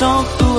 talk to